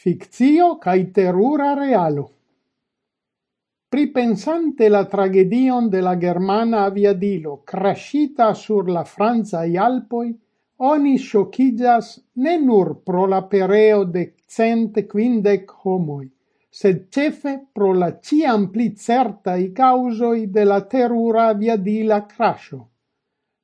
fictio cae terura realo. Pripensante la tragedion de la germana aviadilo crashita sur la Franza i Alpoi, oni sciocigas ne nur pro la pereo de cent quindec homoi, sed cefe pro la ciam pli certai causoi de la terura aviadila crasho.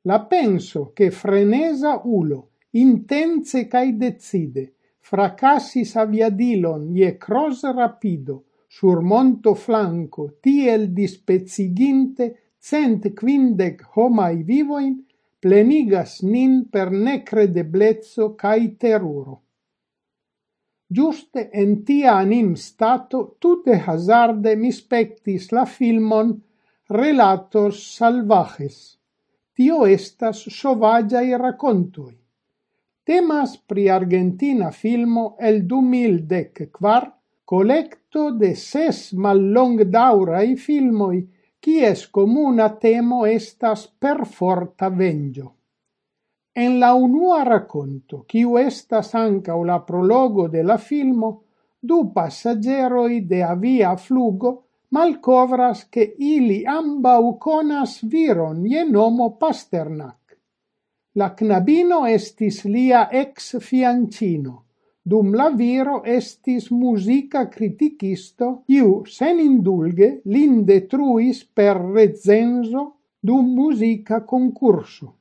La penso che frenesa ulo, intense cae decide, fracassis aviadilon ie cros rapido, sur monto flanco, tiel dispeciginte cent quindec homai vivoin, plenigas nin per necredeblezzo cae teruro. Giuste en tia anim stato tutte hazarde mi spectis la filmon Relatos salvajes. Tio estas sovagiai racontoi. Temas pri argentina filmo el du mil dek kvar, collecto de ses mallongdauraj filmoj, es comuna temo estas perforta vengio. En la unua racconto, quiu estas ancau la prologo de la filmo, du passageroi de avia flugo malcovras che ili ambau conas viron je nomo Pasternak La knabino estis lia ex-fiancino, dum la viro estis musica criticisto, iu sen indulge lin detruis per rezenzo dum musica concurso.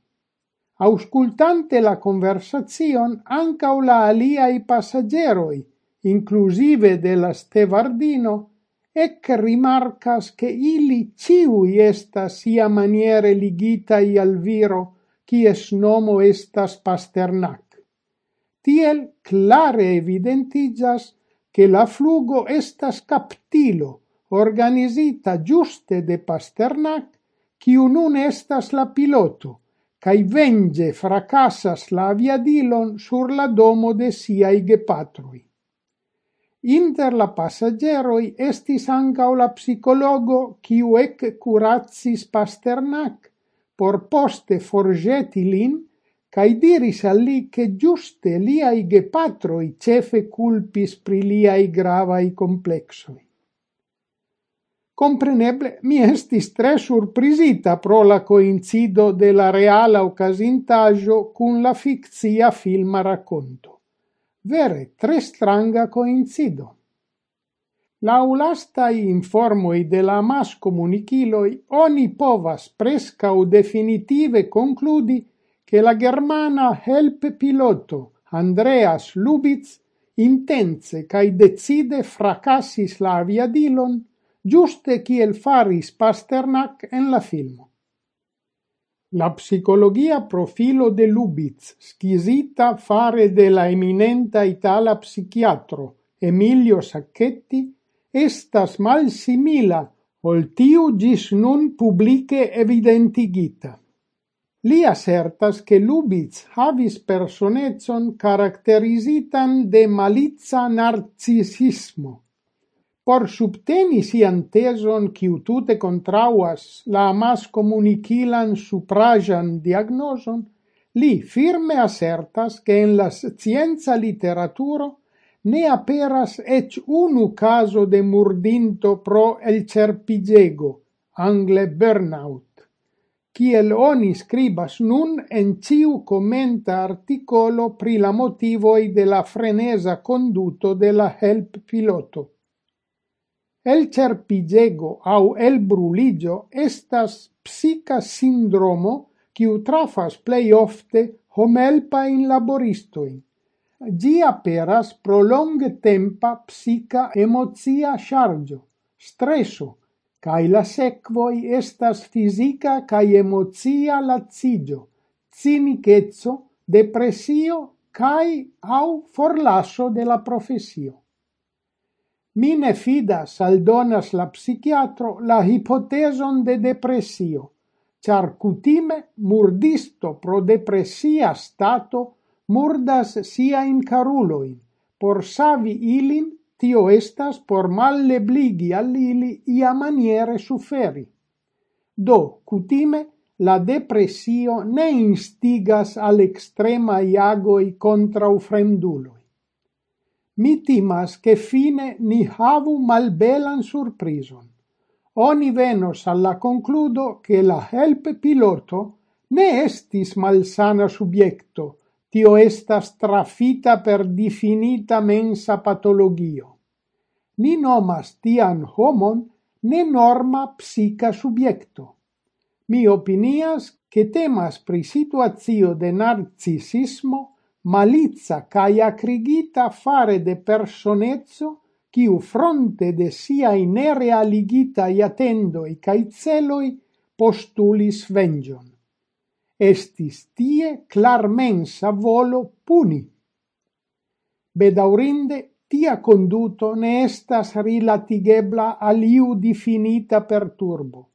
Auscultante la conversazion, ancau la aliai passageroi, inclusive de la stevardino, ec rimarcas che ili ciui estas sia maniere ligitai al viro quies nomo estas Pasternak. Tiel clare evidentigas che la flugo estas captilo, organizita giuste de Pasternak, quiu nun estas la piloto, cae venge fracassas la aviadilon sur la domo de siai gepatrui. Inter la passageroi estis ancao la psicologo, quiu ec curatsis Pasternak, por poste forgeti lin cae diris al li, che giuste liai gepatroi cefe culpis pri liai gravai complexoi. Compreneble, mi estis tre surprisita pro la coincido de la reala occasintaggio cun la fictia filma racconto. Vere, tre stranga coincido. Lau lastaj informoj de la amaskomunikiloj oni povas o definitive concludi che la germana help-piloto Andreas Lubitz intense cae decide fracassis la aviadilon, giuste kiel faris Pasternak en la filmo. La psicologia profilo de Lubitz, schizita fare de la eminenta itala psichiatro Emilio Sacchetti, estas malsimila ol tiu gis nun publike evidentigita. Li assertas che Lubitz havis personetson caracterizitan de malitza narcisismo. Por subteni sian teson quiu tute contrauas la amascomunicilan suprajan diagnoson, li firme assertas che en la scienza literaturo ne aperas ec unu caso de murdinto pro el cerpigego, angle burnout, kiel oni scribas nun en ciu commenta articolo pri la motivoi de la frenesa conduto de la help piloto. El cerpigego au el bruligio estas psica sindromo quiu trafas plei ofte homelpa in laboristoin. Gi aperas pro longe tempa psica emozia chargio, stresso, cae la sequoi estas fisica cae emozia lazigio, cinicezzo, depressio cae au forlasso de la professio. Mine fidas aldonas la psichiatro la hipoteson de depressio, char cutime murdisto pro depressia stato murdas siajn caruloin por savi ilin, tio estas por mallebligi al ili iamaniere suferi. Do, cutime, la depressio ne instigas al extrema iagoi contra fremduloi. Mi timas che fine ni havu malbelan surprison. Oni venos alla concludo che la help piloto ne estis malsana subiecto, tio estas trafita per difinita mensa patologio. Ni nomas tian homon nenorma psica subiecto. Mi opinias che temas pri situazio de narcisismo malizza cae acrigita fare de personezzo quiu fronte de sia inerealigita iatendoi cae celoi postulis vengion estis tie clarmensa volo puni. Bedaurinde, tia conduto ne estas rilatigebla aliu definita per turbo.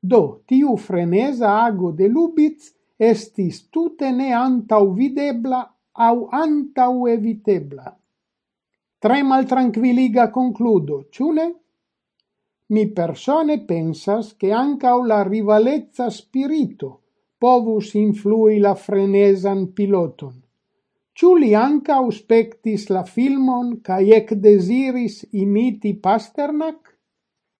Do, tiu frenesa ago de Lubitz estis tute ne antaŭvidebla au antauevitebla. Tre maltranquilliga concludo, ciune? Mi persone pensas che ancau la rivalezza spirito povus influi la frenesan piloton. Ciu li anca uspectis la filmon ca ec desiris imiti Pasternak?